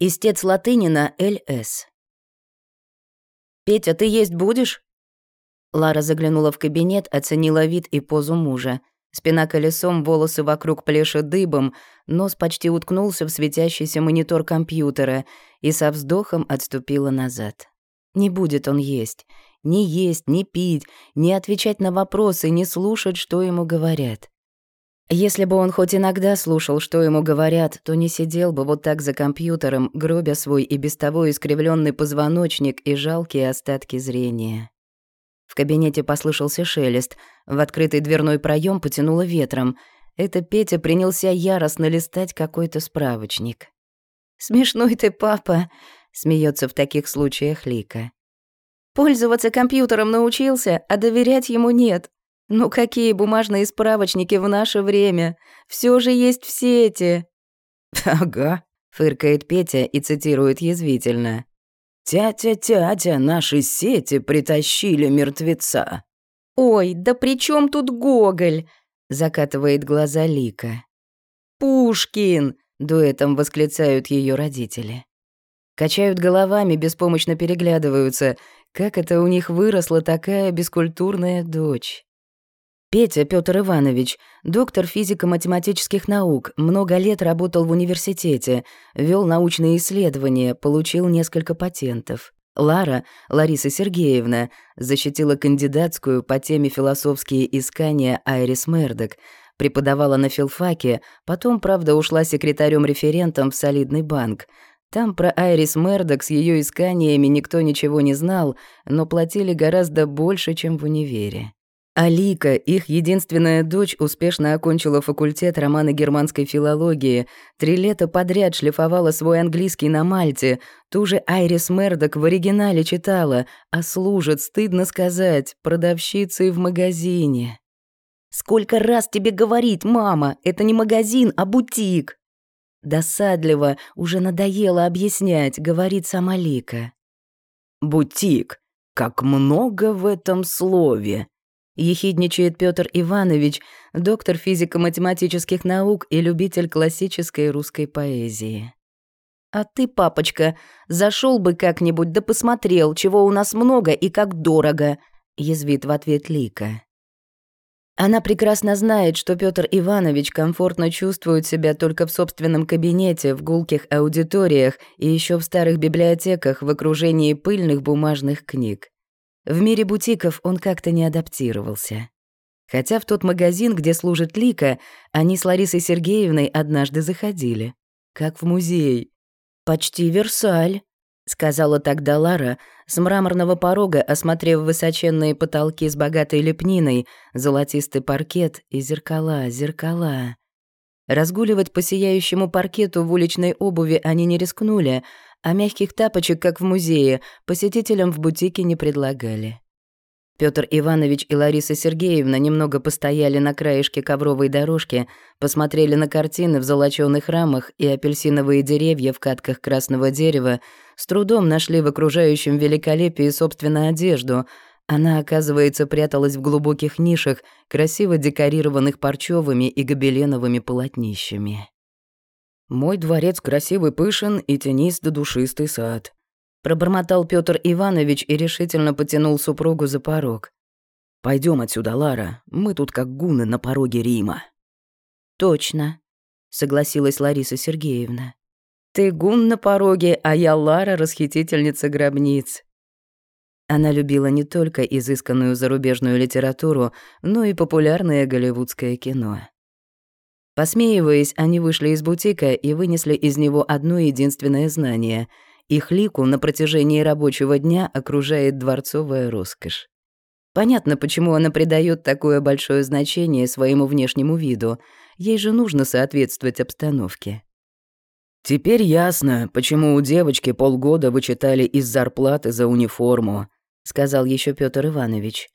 Истец Латынина Л.С. «Петя, ты есть будешь?» Лара заглянула в кабинет, оценила вид и позу мужа. Спина колесом, волосы вокруг плеши дыбом, нос почти уткнулся в светящийся монитор компьютера и со вздохом отступила назад. Не будет он есть. Ни есть, ни пить, ни отвечать на вопросы, ни слушать, что ему говорят. Если бы он хоть иногда слушал, что ему говорят, то не сидел бы вот так за компьютером, гробя свой и без того искривленный позвоночник и жалкие остатки зрения. В кабинете послышался шелест, в открытый дверной проем потянуло ветром. Это Петя принялся яростно листать какой-то справочник. «Смешной ты, папа», — смеется в таких случаях Лика. «Пользоваться компьютером научился, а доверять ему нет. Ну какие бумажные справочники в наше время? Все же есть в сети. Ага, фыркает Петя и цитирует язвительно. «Тятя-тятя, наши сети притащили мертвеца». «Ой, да при чем тут Гоголь?» — закатывает глаза Лика. «Пушкин!» — дуэтом восклицают ее родители. Качают головами, беспомощно переглядываются. Как это у них выросла такая бескультурная дочь? Петя Петр Иванович, доктор физико-математических наук, много лет работал в университете, вел научные исследования, получил несколько патентов. Лара, Лариса Сергеевна, защитила кандидатскую по теме «Философские искания» Айрис Мердок, преподавала на филфаке, потом, правда, ушла секретарем-референтом в солидный банк. Там про Айрис Мердок с ее исканиями никто ничего не знал, но платили гораздо больше, чем в универе. Алика, их единственная дочь, успешно окончила факультет романо-германской филологии, три лета подряд шлифовала свой английский на Мальте, ту же Айрис Мердок в оригинале читала, а служит, стыдно сказать, продавщицей в магазине. «Сколько раз тебе говорить, мама, это не магазин, а бутик!» Досадливо, уже надоело объяснять, говорит сама Лика. «Бутик, как много в этом слове!» Ехидничает Петр Иванович, доктор физико-математических наук и любитель классической русской поэзии. «А ты, папочка, зашел бы как-нибудь да посмотрел, чего у нас много и как дорого», — язвит в ответ Лика. Она прекрасно знает, что Петр Иванович комфортно чувствует себя только в собственном кабинете, в гулких аудиториях и еще в старых библиотеках в окружении пыльных бумажных книг. В мире бутиков он как-то не адаптировался. Хотя в тот магазин, где служит Лика, они с Ларисой Сергеевной однажды заходили. Как в музей. «Почти Версаль», — сказала тогда Лара, с мраморного порога осмотрев высоченные потолки с богатой лепниной, золотистый паркет и зеркала, зеркала. Разгуливать по сияющему паркету в уличной обуви они не рискнули, а мягких тапочек, как в музее, посетителям в бутике не предлагали. Петр Иванович и Лариса Сергеевна немного постояли на краешке ковровой дорожки, посмотрели на картины в золочёных рамах и апельсиновые деревья в катках красного дерева, с трудом нашли в окружающем великолепии собственную одежду. Она, оказывается, пряталась в глубоких нишах, красиво декорированных парчевыми и гобеленовыми полотнищами. Мой дворец красивый пышен и тенист да душистый сад. Пробормотал Петр Иванович и решительно потянул супругу за порог. Пойдем отсюда, Лара. Мы тут как гуны на пороге Рима. Точно, согласилась Лариса Сергеевна. Ты гун на пороге, а я Лара, расхитительница гробниц. Она любила не только изысканную зарубежную литературу, но и популярное голливудское кино. Посмеиваясь, они вышли из бутика и вынесли из него одно единственное знание. Их лику на протяжении рабочего дня окружает дворцовая роскошь. Понятно, почему она придает такое большое значение своему внешнему виду. Ей же нужно соответствовать обстановке. «Теперь ясно, почему у девочки полгода вычитали из зарплаты за униформу», — сказал еще Петр Иванович.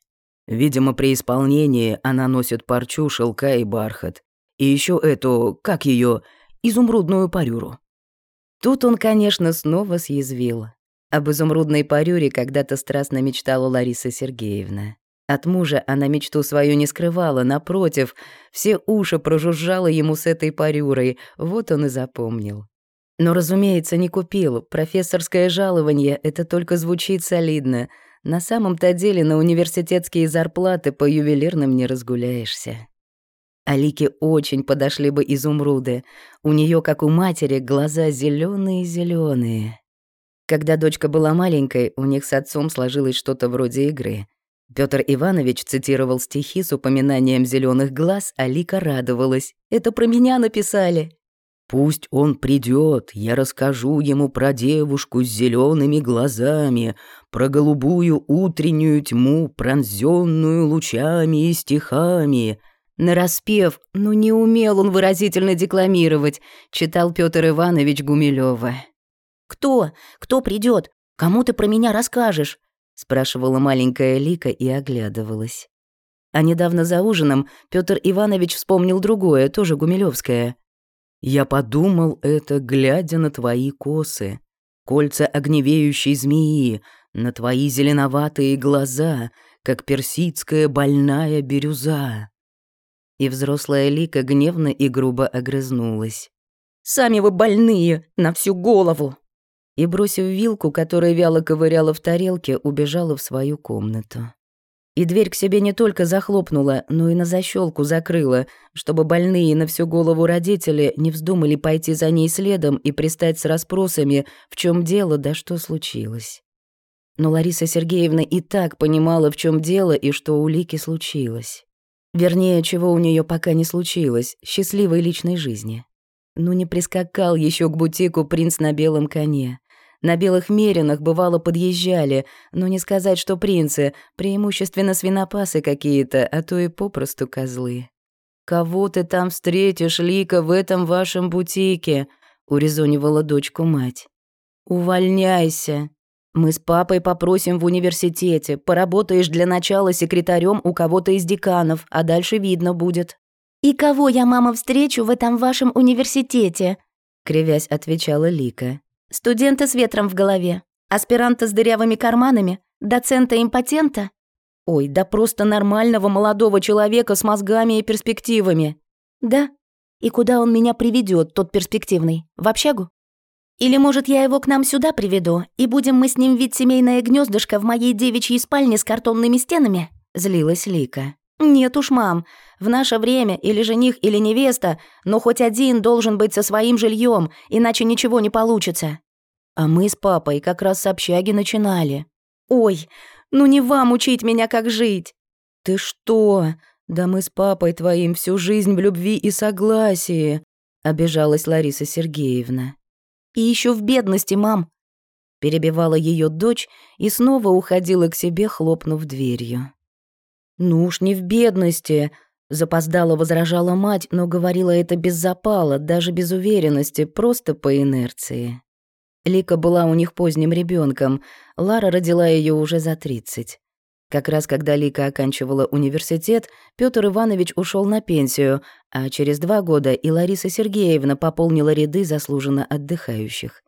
«Видимо, при исполнении она носит парчу, шелка и бархат. И еще эту, как ее, изумрудную парюру. Тут он, конечно, снова съязвил. Об изумрудной парюре когда-то страстно мечтала Лариса Сергеевна. От мужа она мечту свою не скрывала, напротив, все уши прожужжала ему с этой парюрой, вот он и запомнил. Но, разумеется, не купил. Профессорское жалование — это только звучит солидно. На самом-то деле на университетские зарплаты по ювелирным не разгуляешься. Алике очень подошли бы изумруды. У нее, как у матери, глаза зеленые зеленые Когда дочка была маленькой, у них с отцом сложилось что-то вроде игры. Петр Иванович цитировал стихи с упоминанием зеленых глаз, а Лика радовалась. «Это про меня написали!» Пусть он придет, я расскажу ему про девушку с зелеными глазами, про голубую утреннюю тьму, пронзенную лучами и стихами. Нараспев, ну не умел он выразительно декламировать, читал Петр Иванович Гумилева. «Кто? Кто придет? Кому ты про меня расскажешь?» спрашивала маленькая Лика и оглядывалась. А недавно за ужином Петр Иванович вспомнил другое, тоже гумилевское. Я подумал это, глядя на твои косы, кольца огневеющей змеи, на твои зеленоватые глаза, как персидская больная бирюза. И взрослая Лика гневно и грубо огрызнулась. «Сами вы больные, на всю голову!» И, бросив вилку, которая вяло ковыряла в тарелке, убежала в свою комнату. И дверь к себе не только захлопнула, но и на защелку закрыла, чтобы больные на всю голову родители не вздумали пойти за ней следом и пристать с расспросами, в чем дело, да что случилось. Но Лариса Сергеевна и так понимала, в чем дело и что у Лики случилось. Вернее, чего у нее пока не случилось, счастливой личной жизни. Ну не прискакал еще к бутику принц на белом коне. На белых меринах бывало подъезжали, но не сказать, что принцы, преимущественно свинопасы какие-то, а то и попросту козлы. «Кого ты там встретишь, Лика, в этом вашем бутике?» — урезонивала дочку мать. «Увольняйся. Мы с папой попросим в университете. Поработаешь для начала секретарем у кого-то из деканов, а дальше видно будет». «И кого я, мама, встречу в этом вашем университете?» — кривясь отвечала Лика. Студента с ветром в голове, аспиранта с дырявыми карманами, доцента-импотента? Ой, да просто нормального молодого человека с мозгами и перспективами. Да? И куда он меня приведет, тот перспективный? В общагу? Или, может, я его к нам сюда приведу, и будем мы с ним вид семейное гнездышко в моей девичьей спальне с картонными стенами?» Злилась Лика. «Нет уж, мам, в наше время или жених, или невеста, но хоть один должен быть со своим жильем, иначе ничего не получится. А мы с папой как раз с общаги начинали. Ой, ну не вам учить меня, как жить. Ты что? Да мы с папой твоим всю жизнь в любви и согласии, обижалась Лариса Сергеевна. И еще в бедности, мам. Перебивала ее дочь и снова уходила к себе, хлопнув дверью. «Ну уж не в бедности», — запоздала возражала мать, но говорила это без запала, даже без уверенности, просто по инерции. Лика была у них поздним ребенком. Лара родила ее уже за 30. Как раз когда Лика оканчивала университет, Петр Иванович ушел на пенсию, а через два года и Лариса Сергеевна пополнила ряды заслуженно отдыхающих.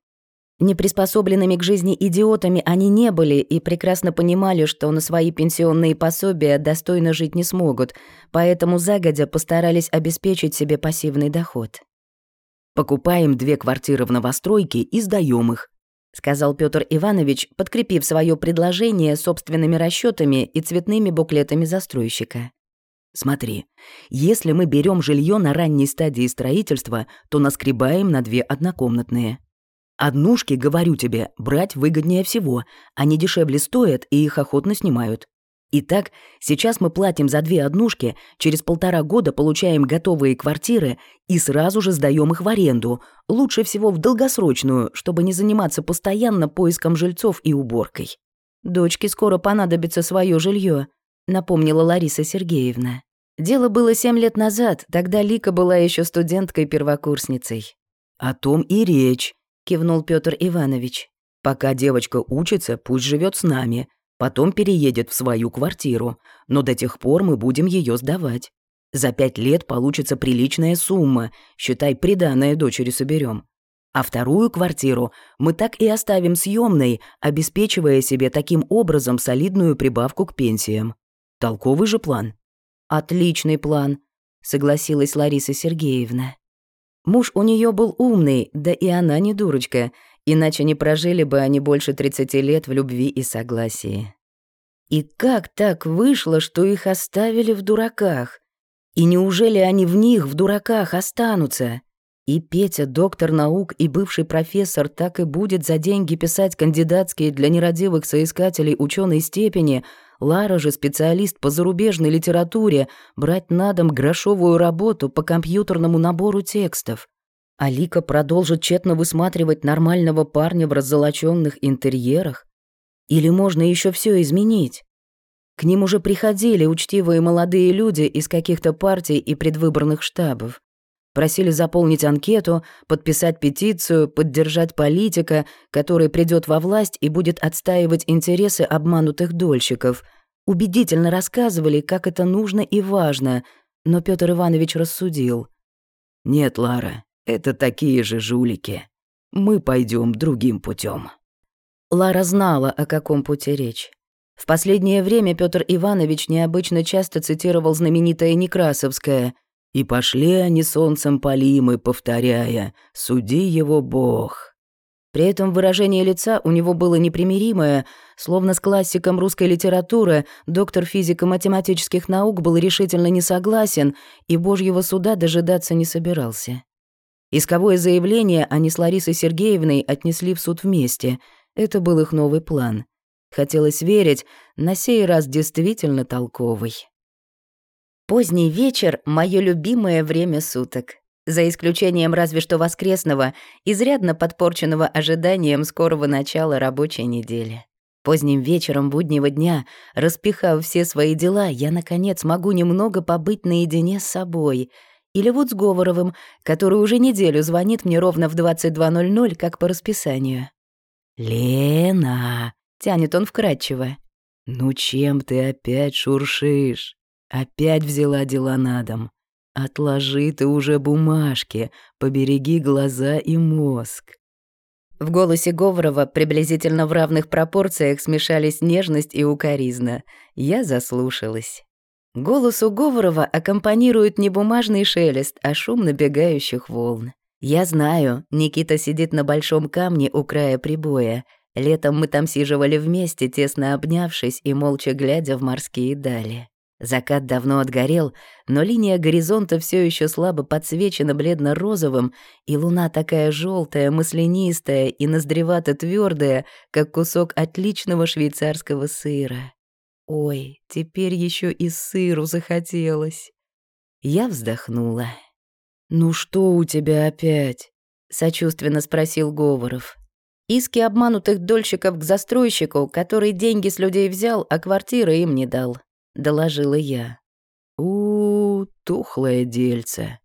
Неприспособленными к жизни идиотами они не были и прекрасно понимали, что на свои пенсионные пособия достойно жить не смогут, поэтому загодя постарались обеспечить себе пассивный доход. Покупаем две квартиры в новостройке и сдаем их», — сказал Петр Иванович, подкрепив свое предложение собственными расчетами и цветными буклетами застройщика. «Смотри, если мы берем жилье на ранней стадии строительства, то наскребаем на две однокомнатные. Однушки, говорю тебе, брать выгоднее всего, они дешевле стоят и их охотно снимают. Итак, сейчас мы платим за две однушки, через полтора года получаем готовые квартиры и сразу же сдаем их в аренду, лучше всего в долгосрочную, чтобы не заниматься постоянно поиском жильцов и уборкой. «Дочке скоро понадобится свое жилье, напомнила Лариса Сергеевна. Дело было семь лет назад, тогда Лика была еще студенткой-первокурсницей. «О том и речь», — кивнул Петр Иванович. «Пока девочка учится, пусть живет с нами, Потом переедет в свою квартиру, но до тех пор мы будем ее сдавать. За пять лет получится приличная сумма, считай, приданное дочери соберем. А вторую квартиру мы так и оставим съемной, обеспечивая себе таким образом солидную прибавку к пенсиям. Толковый же план. Отличный план, согласилась Лариса Сергеевна. Муж у нее был умный, да и она не дурочка, иначе не прожили бы они больше 30 лет в любви и согласии. И как так вышло, что их оставили в дураках? И неужели они в них, в дураках, останутся? И Петя, доктор наук и бывший профессор, так и будет за деньги писать кандидатские для нерадивых соискателей ученой степени, Лара же специалист по зарубежной литературе, брать на дом грошовую работу по компьютерному набору текстов. Алика продолжит тщетно высматривать нормального парня в раззолоченных интерьерах? Или можно еще все изменить? К ним уже приходили учтивые молодые люди из каких-то партий и предвыборных штабов. Просили заполнить анкету, подписать петицию, поддержать политика, который придет во власть и будет отстаивать интересы обманутых дольщиков. Убедительно рассказывали, как это нужно и важно, но Петр Иванович рассудил. «Нет, Лара, это такие же жулики. Мы пойдем другим путем. Лара знала, о каком пути речь. В последнее время Петр Иванович необычно часто цитировал знаменитое Некрасовское — и пошли они солнцем полимы, повторяя «Суди его Бог». При этом выражение лица у него было непримиримое, словно с классиком русской литературы доктор физико-математических наук был решительно не согласен и Божьего суда дожидаться не собирался. Исковое заявление они с Ларисой Сергеевной отнесли в суд вместе. Это был их новый план. Хотелось верить, на сей раз действительно толковый. Поздний вечер — мое любимое время суток. За исключением разве что воскресного, изрядно подпорченного ожиданием скорого начала рабочей недели. Поздним вечером буднего дня, распихав все свои дела, я, наконец, могу немного побыть наедине с собой. Или вот с Говоровым, который уже неделю звонит мне ровно в 22.00, как по расписанию. «Лена!» — тянет он вкратчиво. «Ну чем ты опять шуршишь?» Опять взяла дела на дом. Отложи ты уже бумажки, побереги глаза и мозг. В голосе Говорова приблизительно в равных пропорциях смешались нежность и укоризна. Я заслушалась. Голосу Говорова аккомпанирует не бумажный шелест, а шум набегающих волн. Я знаю, Никита сидит на большом камне у края прибоя. Летом мы там сиживали вместе, тесно обнявшись и молча глядя в морские дали. Закат давно отгорел, но линия горизонта все еще слабо подсвечена бледно-розовым, и луна такая желтая, маслянистая и ноздревато твердая, как кусок отличного швейцарского сыра. Ой, теперь еще и сыру захотелось. Я вздохнула. «Ну что у тебя опять?» — сочувственно спросил Говоров. Иски обманутых дольщиков к застройщику, который деньги с людей взял, а квартиры им не дал доложила я. у, -у тухлое дельце.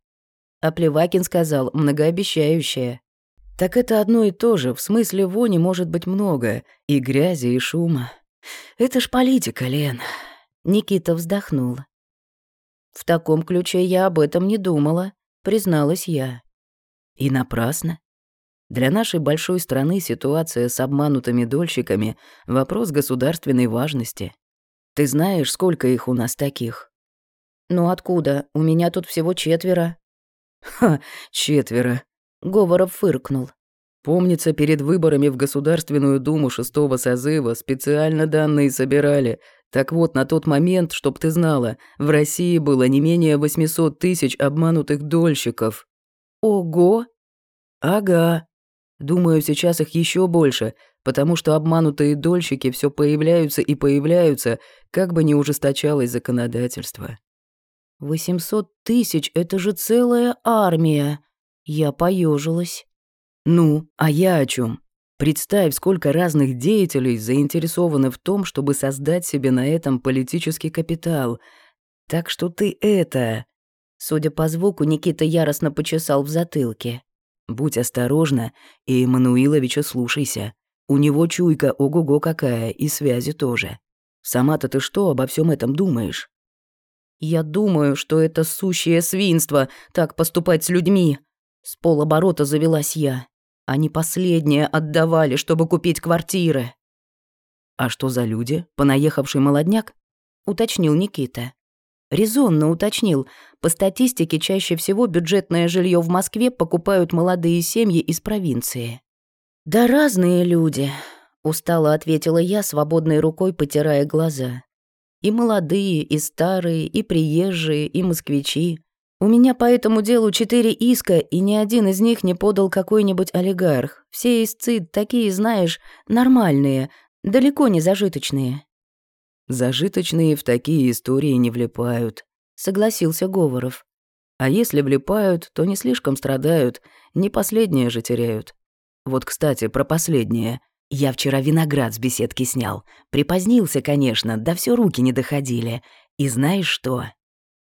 А Плевакин сказал, многообещающее. Так это одно и то же, в смысле вони может быть много, и грязи, и шума. Это ж политика, Лен. Никита вздохнул. В таком ключе я об этом не думала, призналась я. И напрасно. Для нашей большой страны ситуация с обманутыми дольщиками — вопрос государственной важности. Ты знаешь, сколько их у нас таких?» «Ну откуда? У меня тут всего четверо». «Ха, четверо», — Говоров фыркнул. «Помнится, перед выборами в Государственную Думу шестого созыва специально данные собирали. Так вот, на тот момент, чтоб ты знала, в России было не менее 800 тысяч обманутых дольщиков». «Ого!» «Ага. Думаю, сейчас их еще больше, потому что обманутые дольщики все появляются и появляются, как бы ни ужесточалось законодательство. «Восемьсот тысяч — это же целая армия!» Я поежилась. «Ну, а я о чем? Представь, сколько разных деятелей заинтересованы в том, чтобы создать себе на этом политический капитал. Так что ты это...» Судя по звуку, Никита яростно почесал в затылке. «Будь осторожна и Эммануиловича слушайся. У него чуйка ого-го какая, и связи тоже. Сама-то ты что обо всем этом думаешь? Я думаю, что это сущее свинство, так поступать с людьми. С полоборота завелась я. Они последнее отдавали, чтобы купить квартиры. А что за люди? Понаехавший молодняк? Уточнил Никита. Резонно уточнил. По статистике, чаще всего бюджетное жилье в Москве покупают молодые семьи из провинции. «Да разные люди», — устало ответила я, свободной рукой потирая глаза. «И молодые, и старые, и приезжие, и москвичи. У меня по этому делу четыре иска, и ни один из них не подал какой-нибудь олигарх. Все истцы такие, знаешь, нормальные, далеко не зажиточные». Зажиточные в такие истории не влипают, согласился Говоров. А если влипают, то не слишком страдают, не последнее же теряют. Вот, кстати, про последнее. Я вчера виноград с беседки снял. Припозднился, конечно, да все руки не доходили. И знаешь что?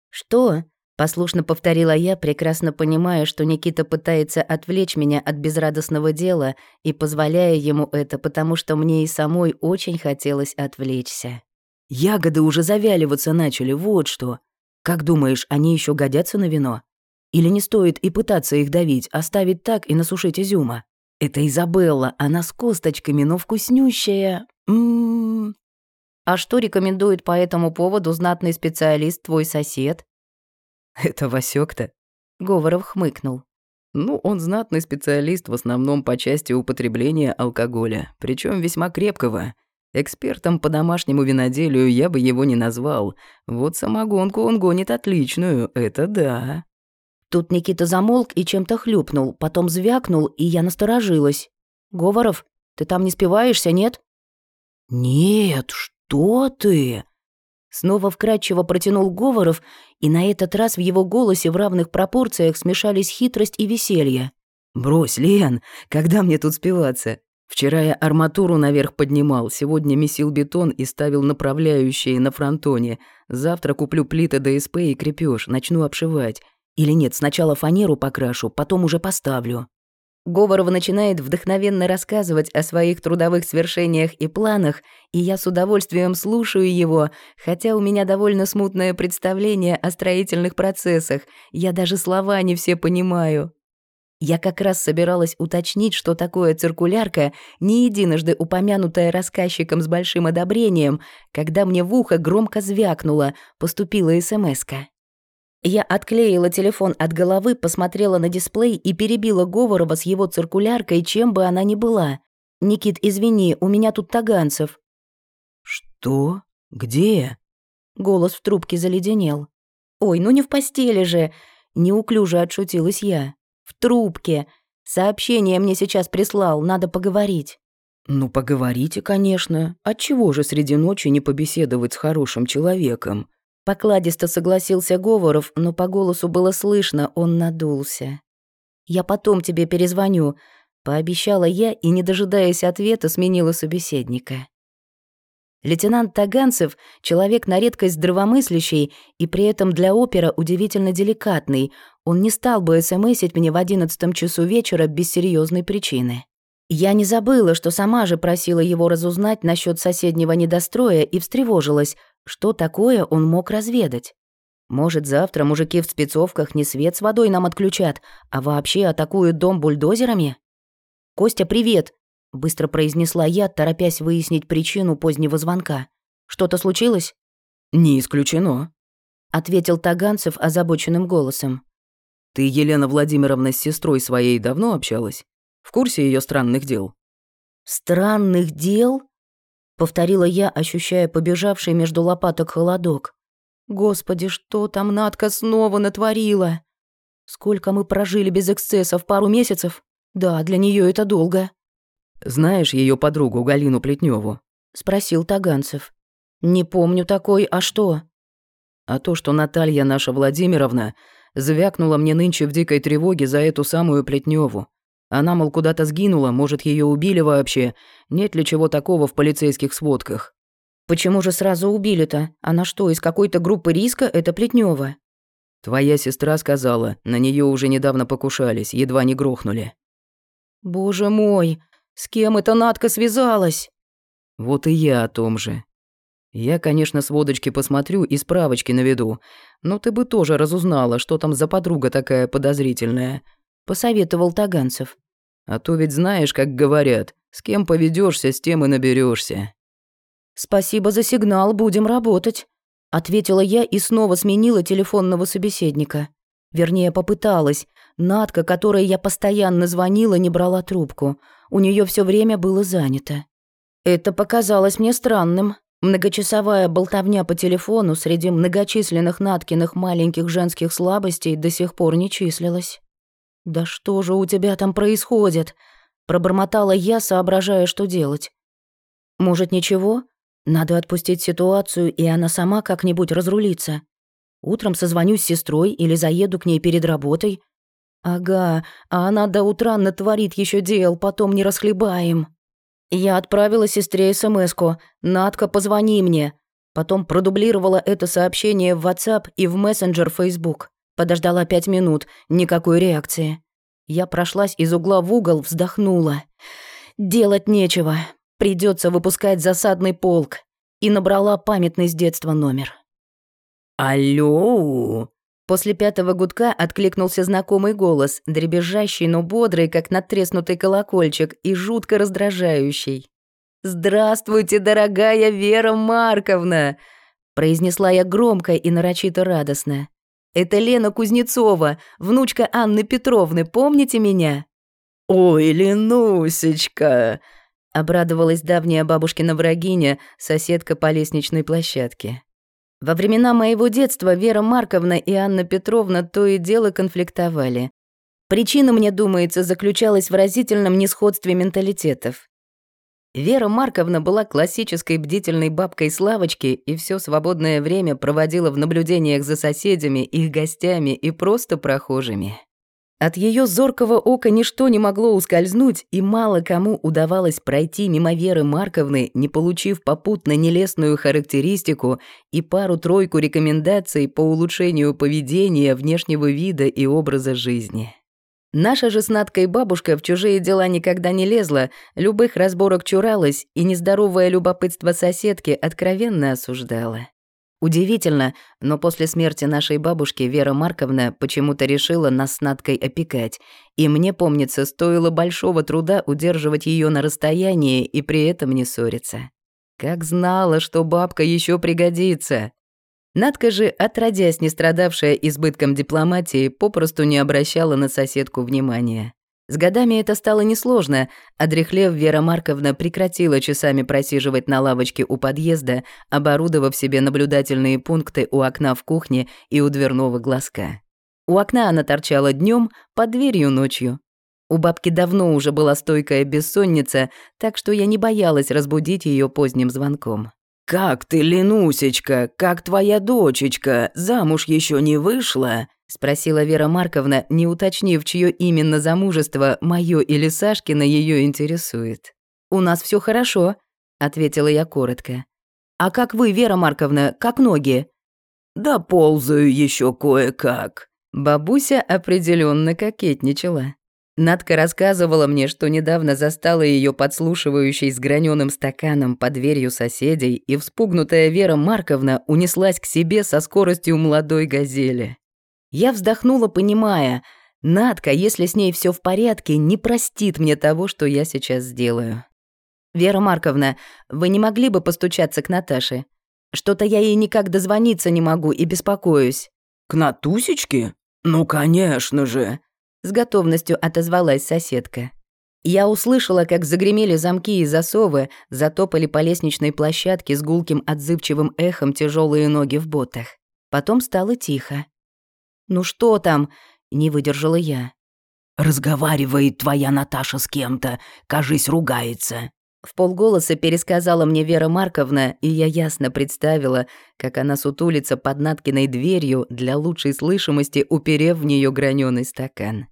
Что? Послушно повторила я, прекрасно понимая, что Никита пытается отвлечь меня от безрадостного дела и позволяя ему это, потому что мне и самой очень хотелось отвлечься. Ягоды уже завяливаться начали, вот что. Как думаешь, они еще годятся на вино? Или не стоит и пытаться их давить, оставить так и насушить изюма? Это Изабелла, она с косточками, но вкуснющая. Ммм. А что рекомендует по этому поводу знатный специалист, твой сосед? Это Васёк-то? Говоров хмыкнул. Ну, он знатный специалист в основном по части употребления алкоголя, причем весьма крепкого. Экспертом по домашнему виноделию я бы его не назвал. Вот самогонку он гонит отличную, это да. Тут Никита замолк и чем-то хлюпнул, потом звякнул, и я насторожилась. «Говоров, ты там не спиваешься, нет?» «Нет, что ты?» Снова вкрадчиво протянул Говоров, и на этот раз в его голосе в равных пропорциях смешались хитрость и веселье. «Брось, Лен, когда мне тут спиваться? Вчера я арматуру наверх поднимал, сегодня месил бетон и ставил направляющие на фронтоне. Завтра куплю плиты ДСП и крепеж, начну обшивать. Или нет, сначала фанеру покрашу, потом уже поставлю. Говоров начинает вдохновенно рассказывать о своих трудовых свершениях и планах, и я с удовольствием слушаю его, хотя у меня довольно смутное представление о строительных процессах, я даже слова не все понимаю. Я как раз собиралась уточнить, что такое циркулярка, не единожды упомянутая рассказчиком с большим одобрением, когда мне в ухо громко звякнуло, поступила СМСка. Я отклеила телефон от головы, посмотрела на дисплей и перебила Говорова с его циркуляркой, чем бы она ни была. «Никит, извини, у меня тут Таганцев». «Что? Где?» Голос в трубке заледенел. «Ой, ну не в постели же!» Неуклюже отшутилась я. В трубке. Сообщение мне сейчас прислал, надо поговорить». «Ну, поговорите, конечно. Отчего же среди ночи не побеседовать с хорошим человеком?» Покладисто согласился Говоров, но по голосу было слышно, он надулся. «Я потом тебе перезвоню», — пообещала я и, не дожидаясь ответа, сменила собеседника. Лейтенант Таганцев — человек на редкость здравомыслящий и при этом для опера удивительно деликатный. Он не стал бы смсить мне в одиннадцатом часу вечера без серьезной причины. Я не забыла, что сама же просила его разузнать насчет соседнего недостроя и встревожилась, что такое он мог разведать. Может, завтра мужики в спецовках не свет с водой нам отключат, а вообще атакуют дом бульдозерами? «Костя, привет!» — быстро произнесла я, торопясь выяснить причину позднего звонка. «Что-то случилось?» «Не исключено», — ответил Таганцев озабоченным голосом. «Ты, Елена Владимировна, с сестрой своей давно общалась? В курсе ее странных дел?» «Странных дел?» — повторила я, ощущая побежавший между лопаток холодок. «Господи, что там Надка снова натворила? Сколько мы прожили без эксцессов? Пару месяцев? Да, для нее это долго». «Знаешь ее подругу Галину Плетневу? спросил Таганцев. «Не помню такой, а что?» «А то, что Наталья наша Владимировна звякнула мне нынче в дикой тревоге за эту самую Плетневу. Она, мол, куда-то сгинула, может, ее убили вообще. Нет ли чего такого в полицейских сводках?» «Почему же сразу убили-то? Она что, из какой-то группы риска? Это Плетнева? «Твоя сестра сказала, на нее уже недавно покушались, едва не грохнули». «Боже мой!» С кем эта Надка связалась? Вот и я о том же. Я, конечно, с водочки посмотрю и справочки наведу, но ты бы тоже разузнала, что там за подруга такая подозрительная, посоветовал Таганцев. А то ведь знаешь, как говорят, с кем поведешься, с тем и наберешься. Спасибо за сигнал, будем работать. Ответила я и снова сменила телефонного собеседника. Вернее, попыталась. Надка, которой я постоянно звонила, не брала трубку. У нее все время было занято. Это показалось мне странным. Многочасовая болтовня по телефону среди многочисленных Наткиных маленьких женских слабостей до сих пор не числилась. «Да что же у тебя там происходит?» Пробормотала я, соображая, что делать. «Может, ничего? Надо отпустить ситуацию, и она сама как-нибудь разрулится. Утром созвонюсь с сестрой или заеду к ней перед работой. Ага, а она до утра натворит еще дел, потом не расхлебаем. Я отправила сестре СМС-ку «Надка, позвони мне». Потом продублировала это сообщение в WhatsApp и в мессенджер Facebook. Подождала пять минут, никакой реакции. Я прошлась из угла в угол, вздохнула. Делать нечего, придется выпускать засадный полк. И набрала памятный с детства номер. «Алло!» После пятого гудка откликнулся знакомый голос, дребезжащий, но бодрый, как надтреснутый колокольчик, и жутко раздражающий. «Здравствуйте, дорогая Вера Марковна!» произнесла я громко и нарочито радостно. «Это Лена Кузнецова, внучка Анны Петровны, помните меня?» «Ой, Ленусечка!» обрадовалась давняя бабушкина врагиня, соседка по лестничной площадке. Во времена моего детства Вера Марковна и Анна Петровна то и дело конфликтовали. Причина, мне думается, заключалась в разительном несходстве менталитетов. Вера Марковна была классической бдительной бабкой Славочки и все свободное время проводила в наблюдениях за соседями, их гостями и просто прохожими. От ее зоркого ока ничто не могло ускользнуть, и мало кому удавалось пройти мимо Веры Марковны, не получив попутно нелестную характеристику и пару-тройку рекомендаций по улучшению поведения, внешнего вида и образа жизни. Наша же с Надкой бабушка в чужие дела никогда не лезла, любых разборок чуралась и нездоровое любопытство соседки откровенно осуждала. Удивительно, но после смерти нашей бабушки Вера Марковна почему-то решила нас с Надкой опекать, и мне, помнится, стоило большого труда удерживать ее на расстоянии и при этом не ссориться. Как знала, что бабка еще пригодится. Надка же, отродясь не страдавшая избытком дипломатии, попросту не обращала на соседку внимания. С годами это стало несложно. Одрехлев, Вера Марковна прекратила часами просиживать на лавочке у подъезда, оборудовав себе наблюдательные пункты у окна в кухне и у дверного глазка. У окна она торчала днем, под дверью ночью. У бабки давно уже была стойкая бессонница, так что я не боялась разбудить ее поздним звонком. «Как ты, Ленусечка, как твоя дочечка, замуж еще не вышла?» — спросила Вера Марковна, не уточнив, чье именно замужество, мое или Сашкина, ее интересует. «У нас все хорошо», — ответила я коротко. «А как вы, Вера Марковна, как ноги?» «Да ползаю еще кое-как». Бабуся определенно кокетничала. Надка рассказывала мне, что недавно застала ее подслушивающей с граненым стаканом под дверью соседей, и вспугнутая Вера Марковна унеслась к себе со скоростью молодой газели. Я вздохнула, понимая, Надка, если с ней все в порядке, не простит мне того, что я сейчас сделаю. «Вера Марковна, вы не могли бы постучаться к Наташе? Что-то я ей никак дозвониться не могу и беспокоюсь». «К Натусечке? Ну, конечно же!» С готовностью отозвалась соседка. Я услышала, как загремели замки и засовы, затопали по лестничной площадке с гулким отзывчивым эхом тяжелые ноги в ботах. Потом стало тихо. «Ну что там?» — не выдержала я. «Разговаривает твоя Наташа с кем-то, кажись, ругается». В полголоса пересказала мне Вера Марковна, и я ясно представила, как она сутулится под Наткиной дверью для лучшей слышимости, уперев в нее граненый стакан.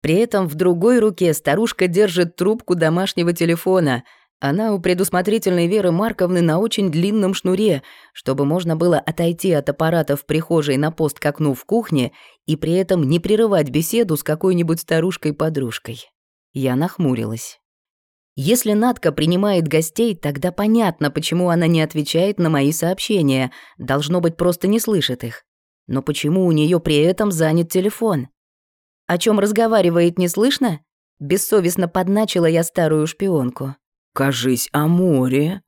При этом в другой руке старушка держит трубку домашнего телефона, она у предусмотрительной Веры Марковны на очень длинном шнуре, чтобы можно было отойти от аппарата в прихожей на пост к окну в кухне и при этом не прерывать беседу с какой-нибудь старушкой-подружкой. Я нахмурилась. Если Надка принимает гостей, тогда понятно, почему она не отвечает на мои сообщения, должно быть, просто не слышит их. Но почему у нее при этом занят телефон? О чем разговаривает, не слышно? Бессовестно подначила я старую шпионку. Кажись, о море.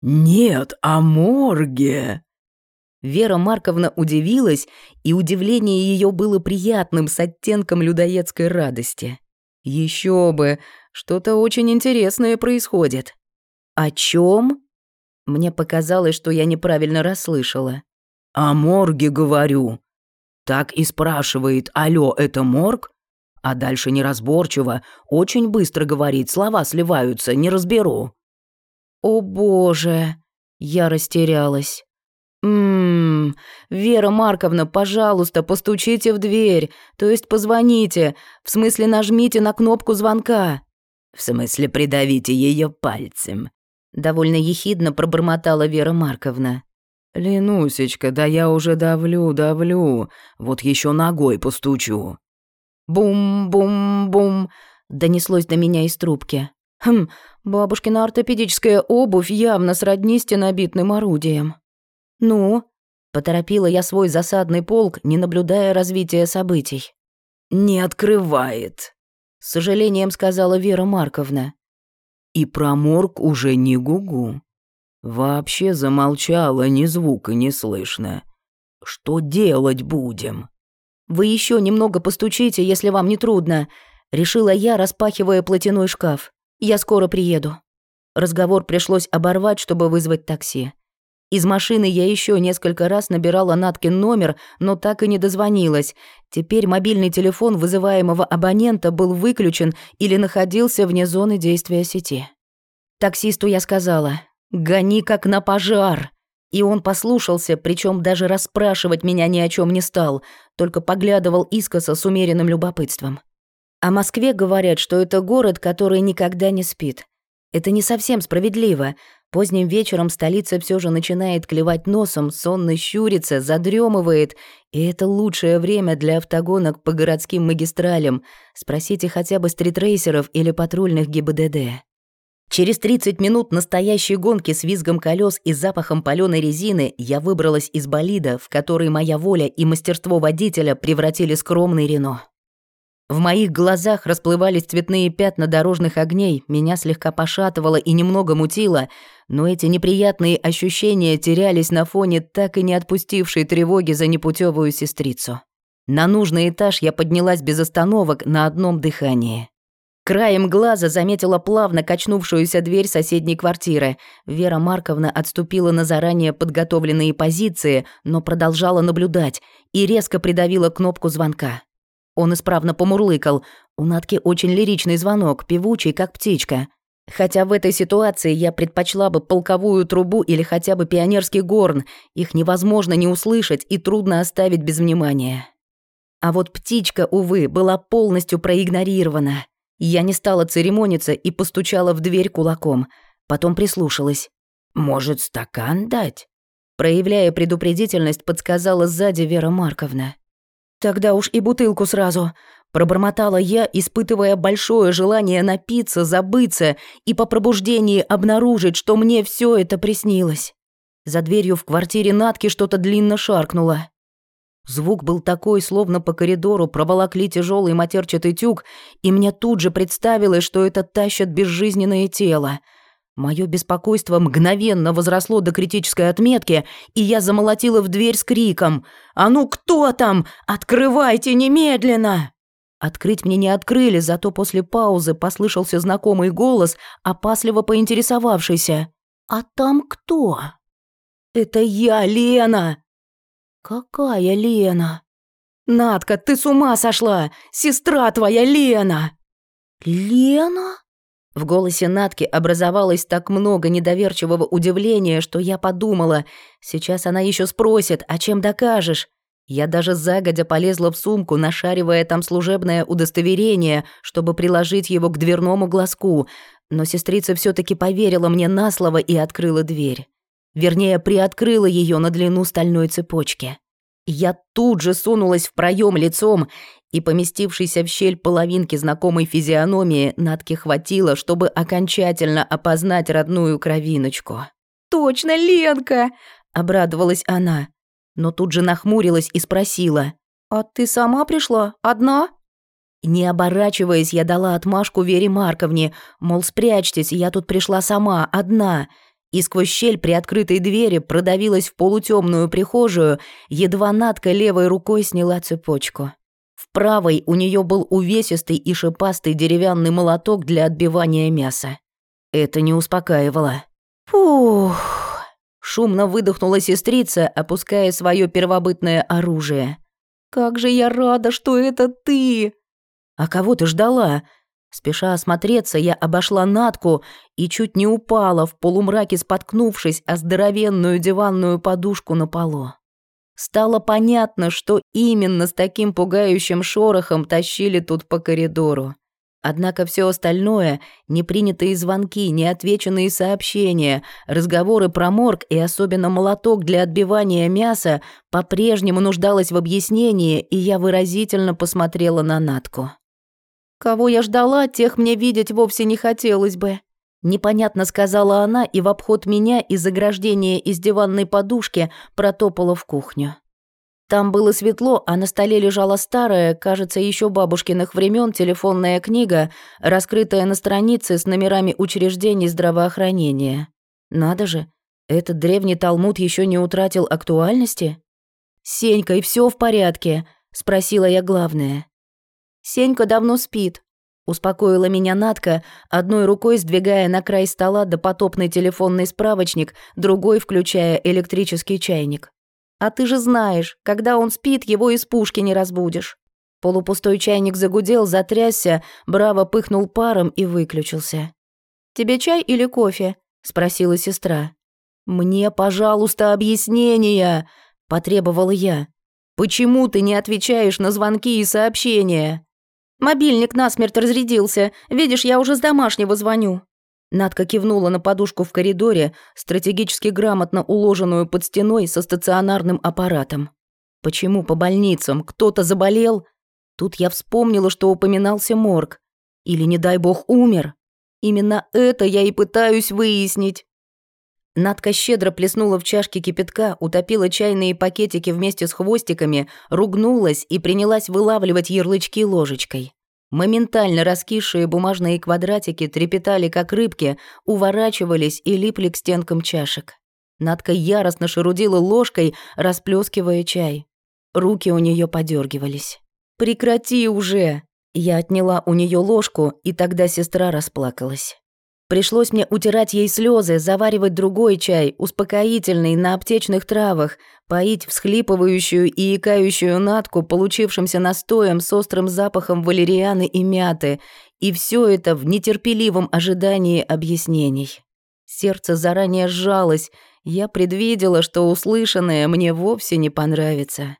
Нет, о морге. Вера Марковна удивилась, и удивление ее было приятным с оттенком людоедской радости. Еще бы, что-то очень интересное происходит. О чем? Мне показалось, что я неправильно расслышала. «О морге говорю». Так и спрашивает, алло, это морг? А дальше неразборчиво, очень быстро говорит, слова сливаются, не разберу. «О боже!» Я растерялась. «Ммм, Вера Марковна, пожалуйста, постучите в дверь, то есть позвоните, в смысле нажмите на кнопку звонка». «В смысле придавите ее пальцем», — довольно ехидно пробормотала Вера Марковна. «Ленусечка, да я уже давлю, давлю, вот еще ногой постучу». «Бум-бум-бум», — донеслось до меня из трубки. «Хм, бабушкина ортопедическая обувь явно сродни стенобитным орудием». «Ну?» — поторопила я свой засадный полк, не наблюдая развития событий. «Не открывает», — с сожалением сказала Вера Марковна. «И про морг уже не гугу. Вообще замолчала, ни звука не слышно. Что делать будем?» «Вы еще немного постучите, если вам не трудно», — решила я, распахивая платяной шкаф. «Я скоро приеду». Разговор пришлось оборвать, чтобы вызвать такси. Из машины я еще несколько раз набирала Наткин номер, но так и не дозвонилась. Теперь мобильный телефон вызываемого абонента был выключен или находился вне зоны действия сети. Таксисту я сказала «Гони как на пожар!» И он послушался, причем даже расспрашивать меня ни о чем не стал, только поглядывал искоса с умеренным любопытством. О Москве говорят, что это город, который никогда не спит. Это не совсем справедливо. Поздним вечером столица все же начинает клевать носом, сонно щурится, задремывает, и это лучшее время для автогонок по городским магистралям. Спросите хотя бы стритрейсеров или патрульных ГИБДД. Через 30 минут настоящей гонки с визгом колес и запахом палёной резины я выбралась из болида, в который моя воля и мастерство водителя превратили скромный Рено. В моих глазах расплывались цветные пятна дорожных огней, меня слегка пошатывало и немного мутило, но эти неприятные ощущения терялись на фоне так и не отпустившей тревоги за непутевую сестрицу. На нужный этаж я поднялась без остановок на одном дыхании. Краем глаза заметила плавно качнувшуюся дверь соседней квартиры. Вера Марковна отступила на заранее подготовленные позиции, но продолжала наблюдать и резко придавила кнопку звонка. Он исправно помурлыкал. У Натки очень лиричный звонок, певучий, как птичка. Хотя в этой ситуации я предпочла бы полковую трубу или хотя бы пионерский горн. Их невозможно не услышать и трудно оставить без внимания. А вот птичка, увы, была полностью проигнорирована. Я не стала церемониться и постучала в дверь кулаком. Потом прислушалась. «Может, стакан дать?» Проявляя предупредительность, подсказала сзади Вера Марковна. «Тогда уж и бутылку сразу», — пробормотала я, испытывая большое желание напиться, забыться и по пробуждении обнаружить, что мне все это приснилось. За дверью в квартире Натки что-то длинно шаркнуло. Звук был такой, словно по коридору проволокли тяжелый матерчатый тюк, и мне тут же представилось, что это тащат безжизненное тело — Мое беспокойство мгновенно возросло до критической отметки, и я замолотила в дверь с криком «А ну кто там? Открывайте немедленно!» Открыть мне не открыли, зато после паузы послышался знакомый голос, опасливо поинтересовавшийся. «А там кто?» «Это я, Лена!» «Какая Лена?» «Надка, ты с ума сошла! Сестра твоя Лена!» «Лена?» В голосе Натки образовалось так много недоверчивого удивления, что я подумала, сейчас она еще спросит, а чем докажешь? Я даже загодя полезла в сумку, нашаривая там служебное удостоверение, чтобы приложить его к дверному глазку, но сестрица все таки поверила мне на слово и открыла дверь. Вернее, приоткрыла ее на длину стальной цепочки. Я тут же сунулась в проем лицом, и поместившейся в щель половинки знакомой физиономии Натке хватило, чтобы окончательно опознать родную кровиночку. «Точно, Ленка!» — обрадовалась она, но тут же нахмурилась и спросила. «А ты сама пришла? Одна?» Не оборачиваясь, я дала отмашку Вере Марковне, мол, спрячьтесь, я тут пришла сама, одна. И сквозь щель при открытой двери продавилась в полутемную прихожую, едва Надка левой рукой сняла цепочку. В правой у нее был увесистый и шипастый деревянный молоток для отбивания мяса. Это не успокаивало. Фух. Шумно выдохнула сестрица, опуская свое первобытное оружие. «Как же я рада, что это ты!» «А кого ты ждала?» Спеша осмотреться, я обошла Натку и чуть не упала, в полумраке споткнувшись о здоровенную диванную подушку на полу. Стало понятно, что именно с таким пугающим шорохом тащили тут по коридору. Однако все остальное — непринятые звонки, неотвеченные сообщения, разговоры про морг и особенно молоток для отбивания мяса — по-прежнему нуждалось в объяснении, и я выразительно посмотрела на Натку. «Кого я ждала, тех мне видеть вовсе не хотелось бы», Непонятно сказала она и в обход меня из заграждения из диванной подушки протопала в кухню. Там было светло, а на столе лежала старая, кажется, еще бабушкиных времен телефонная книга, раскрытая на странице с номерами учреждений здравоохранения. Надо же, этот древний талмуд еще не утратил актуальности? «С Сенькой все в порядке?» — спросила я главное. «Сенька давно спит», — успокоила меня Натка, одной рукой сдвигая на край стола допотопный телефонный справочник, другой включая электрический чайник. А ты же знаешь, когда он спит, его из пушки не разбудишь. Полупустой чайник загудел, затрясся, браво пыхнул паром и выключился. «Тебе чай или кофе?» — спросила сестра. «Мне, пожалуйста, объяснения!» — потребовала я. «Почему ты не отвечаешь на звонки и сообщения?» «Мобильник насмерть разрядился. Видишь, я уже с домашнего звоню». Надка кивнула на подушку в коридоре, стратегически грамотно уложенную под стеной со стационарным аппаратом. Почему по больницам? Кто-то заболел? Тут я вспомнила, что упоминался морг. Или, не дай бог, умер. Именно это я и пытаюсь выяснить. Надка щедро плеснула в чашке кипятка, утопила чайные пакетики вместе с хвостиками, ругнулась и принялась вылавливать ярлычки ложечкой. Моментально раскисшие бумажные квадратики трепетали, как рыбки, уворачивались и липли к стенкам чашек. Надка яростно шарудила ложкой, расплескивая чай. Руки у нее подергивались. «Прекрати уже!» Я отняла у нее ложку, и тогда сестра расплакалась. Пришлось мне утирать ей слезы, заваривать другой чай, успокоительный, на аптечных травах, поить всхлипывающую и икающую натку получившимся настоем с острым запахом валерианы и мяты, и все это в нетерпеливом ожидании объяснений. Сердце заранее сжалось, я предвидела, что услышанное мне вовсе не понравится.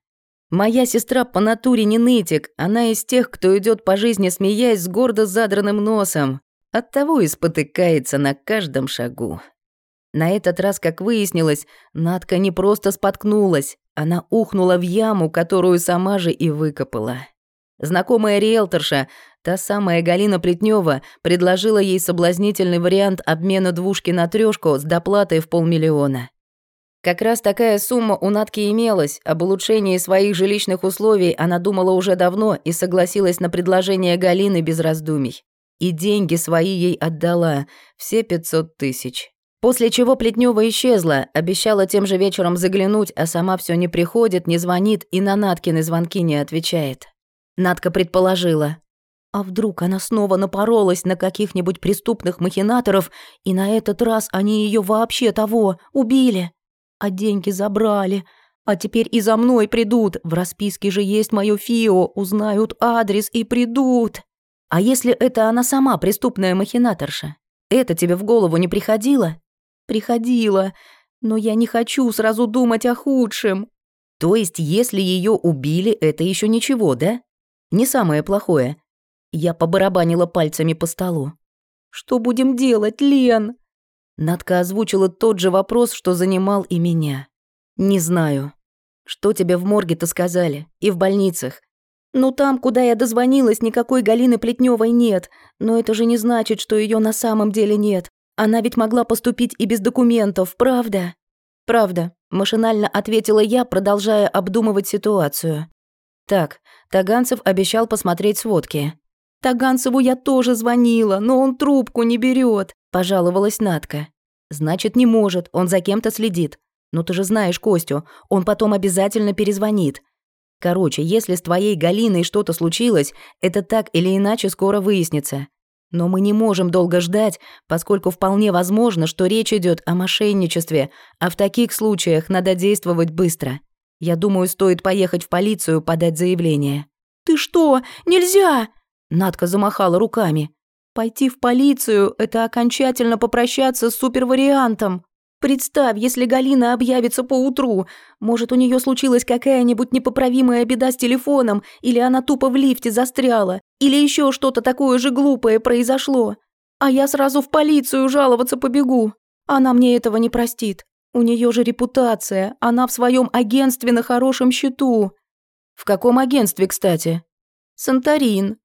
Моя сестра по натуре не нытик, она из тех, кто идет по жизни, смеясь с гордо задранным носом. Оттого и спотыкается на каждом шагу. На этот раз, как выяснилось, Надка не просто споткнулась, она ухнула в яму, которую сама же и выкопала. Знакомая риэлторша, та самая Галина Плетнева, предложила ей соблазнительный вариант обмена двушки на трёшку с доплатой в полмиллиона. Как раз такая сумма у Натки имелась, об улучшении своих жилищных условий она думала уже давно и согласилась на предложение Галины без раздумий. И деньги свои ей отдала, все пятьсот тысяч. После чего Плетнева исчезла, обещала тем же вечером заглянуть, а сама все не приходит, не звонит и на Наткины звонки не отвечает. Натка предположила. А вдруг она снова напоролась на каких-нибудь преступных махинаторов, и на этот раз они ее вообще того убили? А деньги забрали. А теперь и за мной придут. В расписке же есть мое ФИО, узнают адрес и придут. А если это она сама преступная махинаторша? Это тебе в голову не приходило? Приходило, но я не хочу сразу думать о худшем. То есть, если ее убили, это еще ничего, да? Не самое плохое. Я побарабанила пальцами по столу. Что будем делать, Лен? Надка озвучила тот же вопрос, что занимал и меня. Не знаю. Что тебе в морге-то сказали? И в больницах? Ну там, куда я дозвонилась, никакой Галины Плетневой нет. Но это же не значит, что ее на самом деле нет. Она ведь могла поступить и без документов, правда? Правда, машинально ответила я, продолжая обдумывать ситуацию. Так, Таганцев обещал посмотреть сводки. Таганцеву я тоже звонила, но он трубку не берет, пожаловалась Натка. Значит, не может, он за кем-то следит. Ну ты же знаешь Костю, он потом обязательно перезвонит. Короче, если с твоей Галиной что-то случилось, это так или иначе скоро выяснится. Но мы не можем долго ждать, поскольку вполне возможно, что речь идет о мошенничестве, а в таких случаях надо действовать быстро. Я думаю, стоит поехать в полицию, подать заявление. «Ты что? Нельзя!» Надка замахала руками. «Пойти в полицию – это окончательно попрощаться с супервариантом. Представь, если Галина объявится поутру. Может, у нее случилась какая-нибудь непоправимая беда с телефоном, или она тупо в лифте застряла, или еще что-то такое же глупое произошло. А я сразу в полицию жаловаться побегу. Она мне этого не простит. У нее же репутация, она в своем агентстве на хорошем счету. В каком агентстве, кстати? Санторин.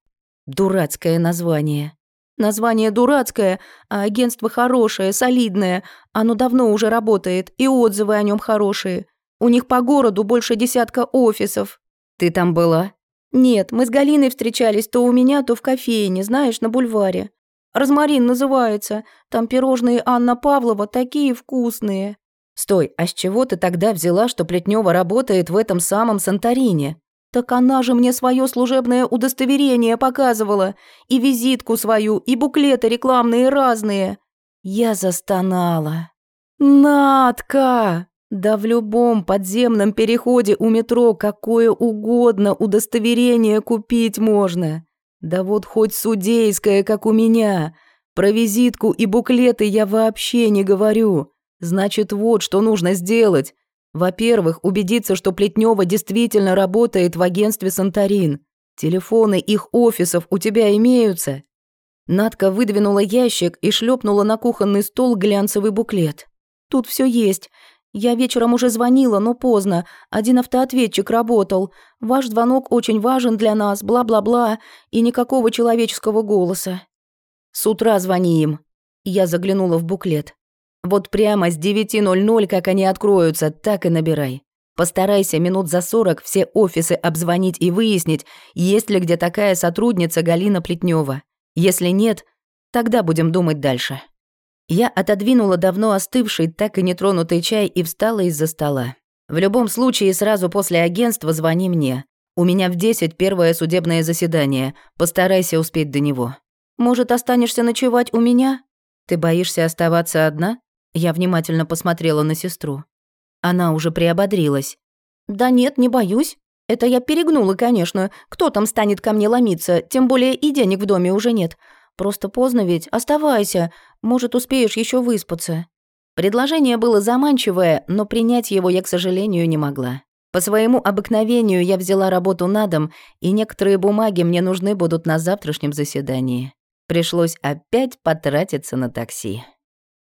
Дурацкое название. Название дурацкое, а агентство хорошее, солидное. Оно давно уже работает, и отзывы о нем хорошие. У них по городу больше десятка офисов. Ты там была? Нет, мы с Галиной встречались то у меня, то в кофейне, знаешь, на бульваре. Розмарин называется. Там пирожные Анна Павлова такие вкусные. Стой, а с чего ты тогда взяла, что Плетнева работает в этом самом Санторине? Так она же мне свое служебное удостоверение показывала, и визитку свою, и буклеты рекламные разные. Я застонала. Надка! Да в любом подземном переходе у метро какое угодно удостоверение купить можно. Да вот хоть судейское, как у меня. Про визитку и буклеты я вообще не говорю. Значит, вот что нужно сделать. Во-первых, убедиться, что Плетнева действительно работает в агентстве «Санторин». Телефоны их офисов у тебя имеются?» Надка выдвинула ящик и шлепнула на кухонный стол глянцевый буклет. «Тут все есть. Я вечером уже звонила, но поздно. Один автоответчик работал. Ваш звонок очень важен для нас, бла-бла-бла, и никакого человеческого голоса. С утра звони им». Я заглянула в буклет. Вот прямо с 9.00, как они откроются, так и набирай. Постарайся минут за 40 все офисы обзвонить и выяснить, есть ли где такая сотрудница Галина Плетнева. Если нет, тогда будем думать дальше. Я отодвинула давно остывший, так и нетронутый чай и встала из-за стола. В любом случае, сразу после агентства звони мне. У меня в 10 первое судебное заседание. Постарайся успеть до него. Может, останешься ночевать у меня? Ты боишься оставаться одна? Я внимательно посмотрела на сестру. Она уже приободрилась. «Да нет, не боюсь. Это я перегнула, конечно. Кто там станет ко мне ломиться? Тем более и денег в доме уже нет. Просто поздно ведь. Оставайся. Может, успеешь еще выспаться». Предложение было заманчивое, но принять его я, к сожалению, не могла. По своему обыкновению я взяла работу на дом, и некоторые бумаги мне нужны будут на завтрашнем заседании. Пришлось опять потратиться на такси.